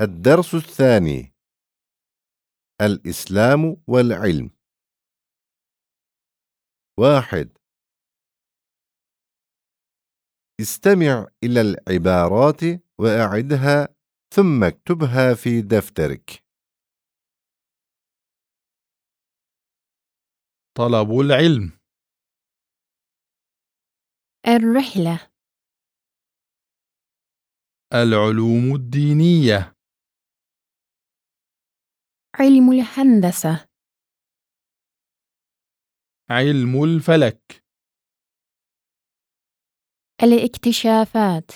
الدرس الثاني الإسلام والعلم. واحد. استمع إلى العبارات وأعدها ثم اكتبها في دفترك. طلب العلم. الرحلة. العلوم الدينية. علم الهندسة علم الفلك الاكتشافات.